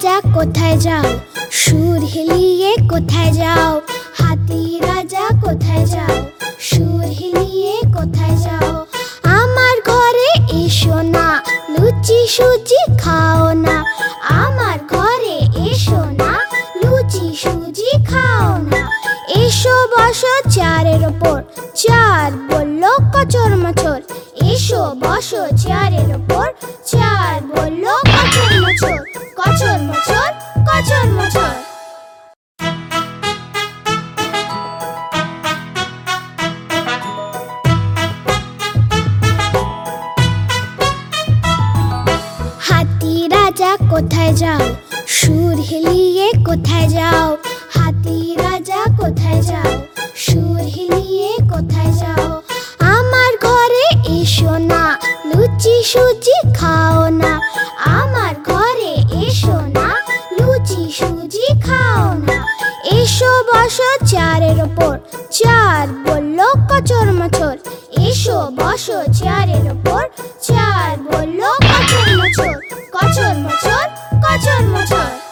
কোথায় যাও? সুর হিলিয়ে কোথায় যাও? হাতি রাজা কোথায় যাও? সুর হিলিয়ে কোথায় যাও? আমার ঘরে এসো না, লুচি সুজি খাও না। আমার ঘরে এসো না, লুচি সুজি খাও না। এসো বসো চারের ওপর, চার বলল কচর মচর। এসো বসো চেয়ারের ওপর রাজা কোথায় যাও? সুর হিলিয়ে কোথায় যাও? হাতি রাজা কোথায় যাও? সুর হিলিয়ে কোথায় যাও? আমার ঘরে এসো না, লুচি সুজি খাও না। আমার ঘরে এসো না, লুচি সুজি খাও না। এসো বসো চারের ওপর চার বলল কচর মচর। এসো বসো চেয়ারের ওপর চার বলল 这。